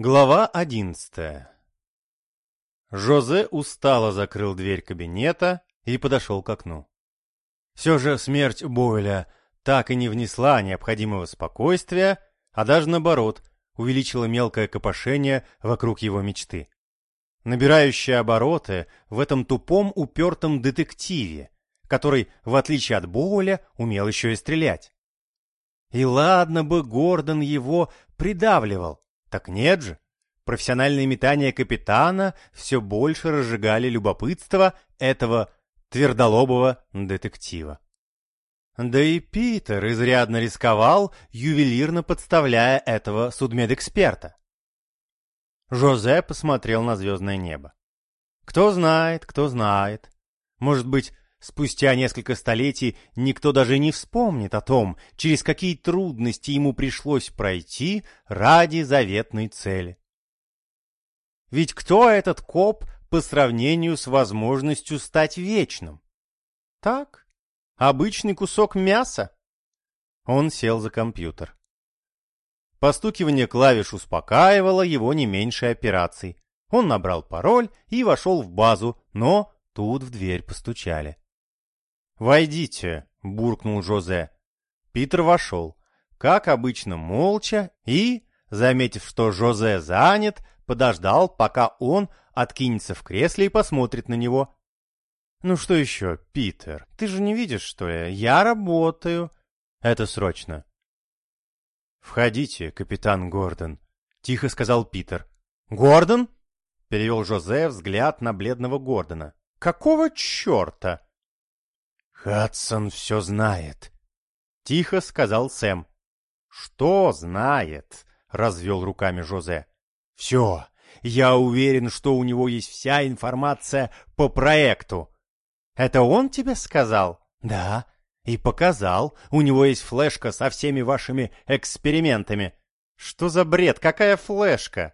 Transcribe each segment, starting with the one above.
Глава одиннадцатая Жозе устало закрыл дверь кабинета и подошел к окну. Все же смерть Бойля так и не внесла необходимого спокойствия, а даже наоборот, увеличила мелкое копошение вокруг его мечты. Набирающие обороты в этом тупом упертом детективе, который, в отличие от Бойля, умел еще и стрелять. И ладно бы Гордон его придавливал, так нет же. Профессиональные метания капитана все больше разжигали любопытство этого твердолобого детектива. Да и Питер изрядно рисковал, ювелирно подставляя этого судмедэксперта. Жозе посмотрел на звездное небо. Кто знает, кто знает. Может быть, спустя несколько столетий никто даже не вспомнит о том, через какие трудности ему пришлось пройти ради заветной цели. Ведь кто этот коп по сравнению с возможностью стать вечным? Так, обычный кусок мяса. Он сел за компьютер. Постукивание клавиш успокаивало его не меньше операций. Он набрал пароль и вошел в базу, но тут в дверь постучали. «Войдите», — буркнул Жозе. Питер вошел, как обычно, молча и, заметив, что Жозе занят, подождал, пока он откинется в кресле и посмотрит на него. «Ну что еще, Питер, ты же не видишь, что я? Я работаю. Это срочно». «Входите, капитан Гордон», — тихо сказал Питер. «Гордон?» — перевел Жозе взгляд на бледного Гордона. «Какого черта?» «Хадсон все знает», — тихо сказал Сэм. «Что знает?» — развел руками Жозе. «Все. Я уверен, что у него есть вся информация по проекту». «Это он тебе сказал?» «Да. И показал. У него есть флешка со всеми вашими экспериментами». «Что за бред? Какая флешка?»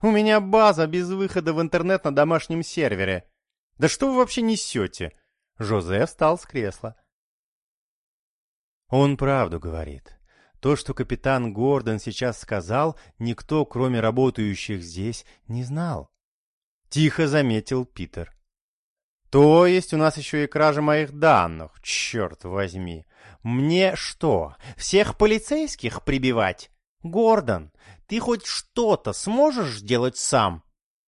«У меня база без выхода в интернет на домашнем сервере. Да что вы вообще несете?» Жозе встал с кресла. Он правду говорит. То, что капитан Гордон сейчас сказал, никто, кроме работающих здесь, не знал. Тихо заметил Питер. То есть у нас еще и кража моих данных, черт возьми. Мне что, всех полицейских прибивать? Гордон, ты хоть что-то сможешь сделать сам?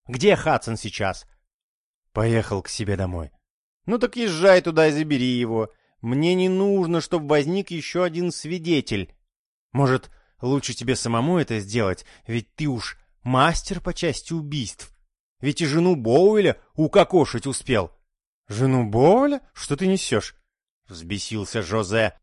Где Хадсон сейчас? Поехал к себе домой. Ну так езжай туда и забери его. Мне не нужно, чтобы возник еще один свидетель. Может, лучше тебе самому это сделать, ведь ты уж мастер по части убийств. Ведь и жену Боуэля укокошить успел. Жену Боуэля? Что ты несешь? Взбесился Жозе.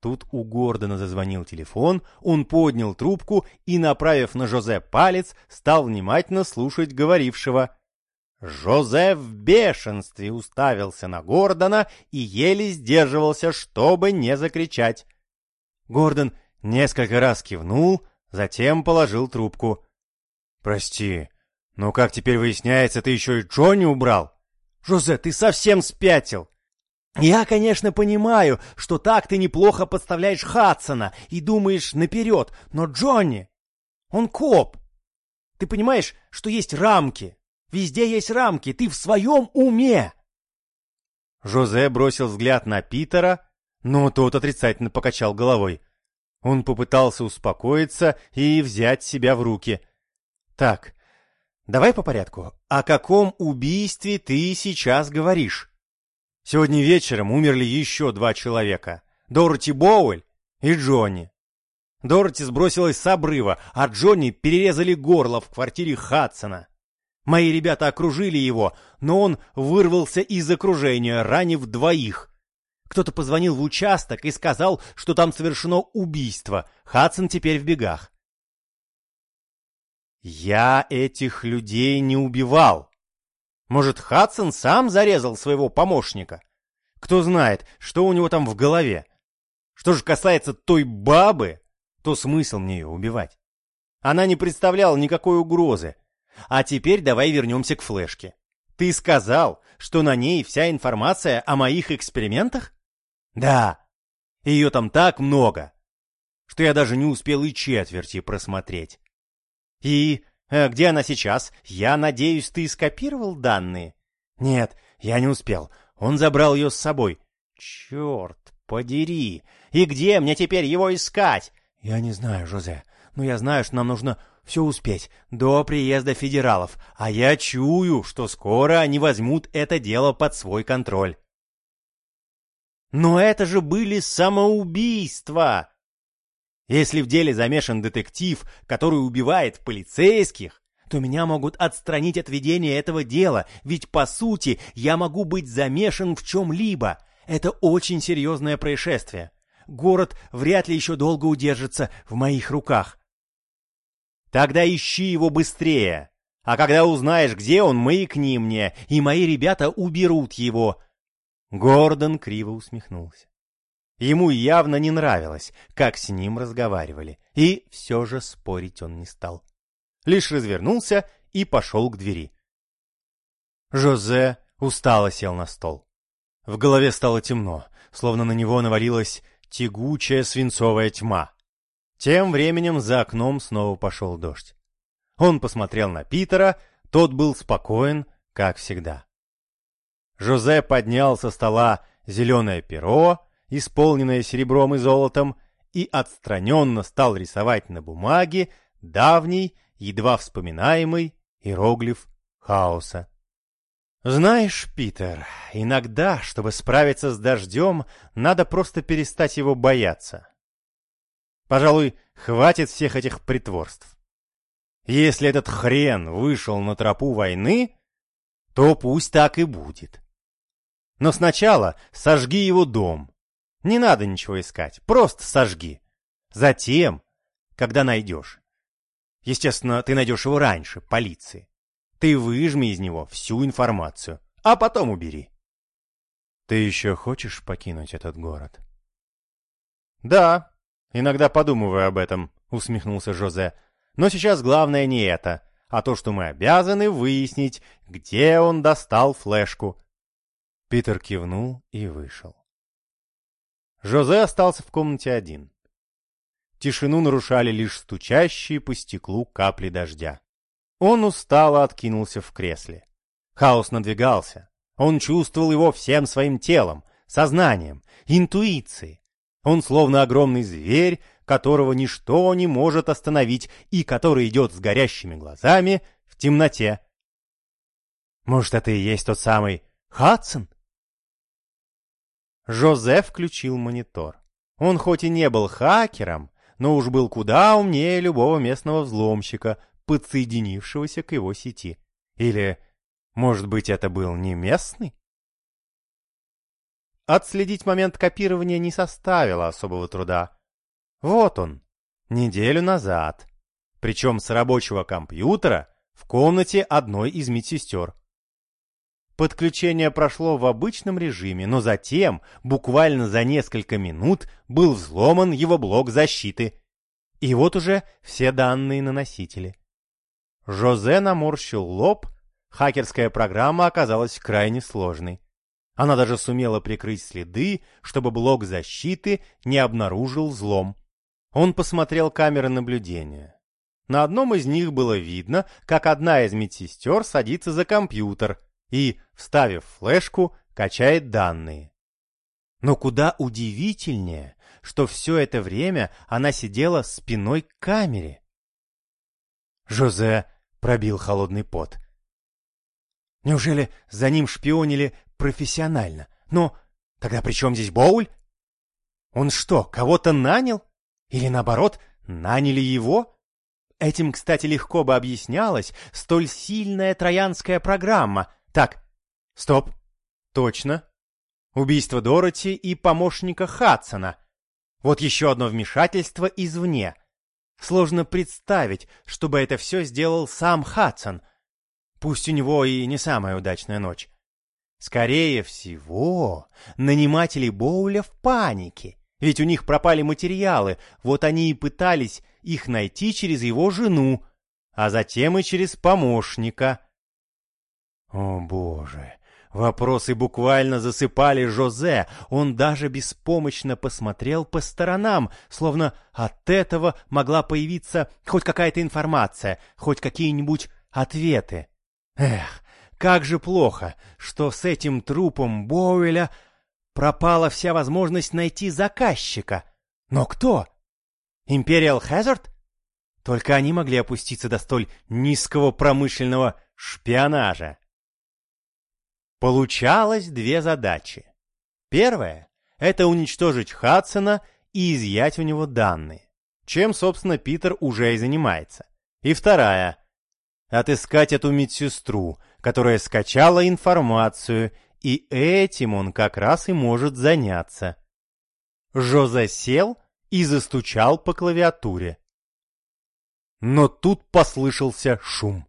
Тут у Гордона зазвонил телефон, он поднял трубку и, направив на Жозе палец, стал внимательно слушать говорившего. Жозе в бешенстве уставился на Гордона и еле сдерживался, чтобы не закричать. Гордон несколько раз кивнул, затем положил трубку. «Прости, но как теперь выясняется, ты еще и Джонни убрал?» «Жозе, ты совсем спятил!» «Я, конечно, понимаю, что так ты неплохо подставляешь Хадсона и думаешь наперед, но Джонни, он коп. Ты понимаешь, что есть рамки, Везде есть рамки, ты в своем уме!» Жозе бросил взгляд на Питера, но тот отрицательно покачал головой. Он попытался успокоиться и взять себя в руки. «Так, давай по порядку. О каком убийстве ты сейчас говоришь?» Сегодня вечером умерли еще два человека. Дороти Боуэль и Джонни. Дороти сбросилась с обрыва, а Джонни перерезали горло в квартире Хадсона. Мои ребята окружили его, но он вырвался из окружения, ранив двоих. Кто-то позвонил в участок и сказал, что там совершено убийство. Хадсон теперь в бегах. Я этих людей не убивал. Может, Хадсон сам зарезал своего помощника? Кто знает, что у него там в голове. Что же касается той бабы, то смысл мне ее убивать. Она не представляла никакой угрозы. А теперь давай вернемся к флешке. Ты сказал, что на ней вся информация о моих экспериментах? Да. Ее там так много, что я даже не успел и четверти просмотреть. И э, где она сейчас? Я надеюсь, ты скопировал данные? Нет, я не успел. Он забрал ее с собой. Черт подери! И где мне теперь его искать? Я не знаю, Жозе, но я знаю, что нам нужно все успеть до приезда федералов, а я чую, что скоро они возьмут это дело под свой контроль. Но это же были самоубийства! Если в деле замешан детектив, который убивает полицейских, то меня могут отстранить от ведения этого дела, ведь, по сути, я могу быть замешан в чем-либо. Это очень серьезное происшествие. Город вряд ли еще долго удержится в моих руках. Тогда ищи его быстрее. А когда узнаешь, где он, маякни мне, и мои ребята уберут его. Гордон криво усмехнулся. Ему явно не нравилось, как с ним разговаривали, и все же спорить он не стал. Лишь развернулся и пошел к двери. Жозе устало сел на стол. В голове стало темно, словно на него навалилась тягучая свинцовая тьма. Тем временем за окном снова пошел дождь. Он посмотрел на Питера, тот был спокоен, как всегда. Жозе поднял со стола зеленое перо, исполненное серебром и золотом, и отстраненно стал рисовать на бумаге давний, едва вспоминаемый иероглиф хаоса. Знаешь, Питер, иногда, чтобы справиться с дождем, надо просто перестать его бояться. Пожалуй, хватит всех этих притворств. Если этот хрен вышел на тропу войны, то пусть так и будет. Но сначала сожги его дом. Не надо ничего искать, просто сожги. Затем, когда найдешь. Естественно, ты найдешь его раньше, полиции. Ты выжми из него всю информацию, а потом убери. Ты еще хочешь покинуть этот город? Да, иногда подумываю об этом, усмехнулся Жозе. Но сейчас главное не это, а то, что мы обязаны выяснить, где он достал флешку. Питер кивнул и вышел. Жозе остался в комнате один. Тишину нарушали лишь стучащие по стеклу капли дождя. Он устало откинулся в кресле. Хаос надвигался. Он чувствовал его всем своим телом, сознанием, интуицией. Он словно огромный зверь, которого ничто не может остановить и который идет с горящими глазами в темноте. Может, это и есть тот самый Хадсон? Жозе включил монитор. Он хоть и не был хакером, но уж был куда умнее любого местного взломщика, подсоединившегося к его сети. Или, может быть, это был не местный? Отследить момент копирования не составило особого труда. Вот он, неделю назад. Причем с рабочего компьютера в комнате одной из медсестер. Подключение прошло в обычном режиме, но затем, буквально за несколько минут, был взломан его блок защиты. И вот уже все данные на носителе. Жозе наморщил лоб, хакерская программа оказалась крайне сложной. Она даже сумела прикрыть следы, чтобы блок защиты не обнаружил взлом. Он посмотрел камеры наблюдения. На одном из них было видно, как одна из медсестер садится за компьютер — и, вставив флешку, качает данные. Но куда удивительнее, что все это время она сидела спиной к камере. Жозе пробил холодный пот. Неужели за ним шпионили профессионально? Но тогда при чем здесь Боуль? Он что, кого-то нанял? Или наоборот, наняли его? Этим, кстати, легко бы объяснялась столь сильная троянская программа — так, стоп. Точно. Убийство Дороти и помощника Хадсона. Вот еще одно вмешательство извне. Сложно представить, чтобы это все сделал сам Хадсон. Пусть у него и не самая удачная ночь. Скорее всего, наниматели Боуля в панике. Ведь у них пропали материалы, вот они и пытались их найти через его жену, а затем и через помощника. О, боже, Вопросы буквально засыпали Жозе. Он даже беспомощно посмотрел по сторонам, словно от этого могла появиться хоть какая-то информация, хоть какие-нибудь ответы. Эх, как же плохо, что с этим трупом Боуэля пропала вся возможность найти заказчика. Но кто? Империал Хазард? Только они могли опуститься до столь низкого промышленного шпионажа. Получалось две задачи. Первая — это уничтожить Хадсона и изъять у него данные, чем, собственно, Питер уже и занимается. И вторая — отыскать эту медсестру, которая скачала информацию, и этим он как раз и может заняться. Жо сел и застучал по клавиатуре. Но тут послышался шум.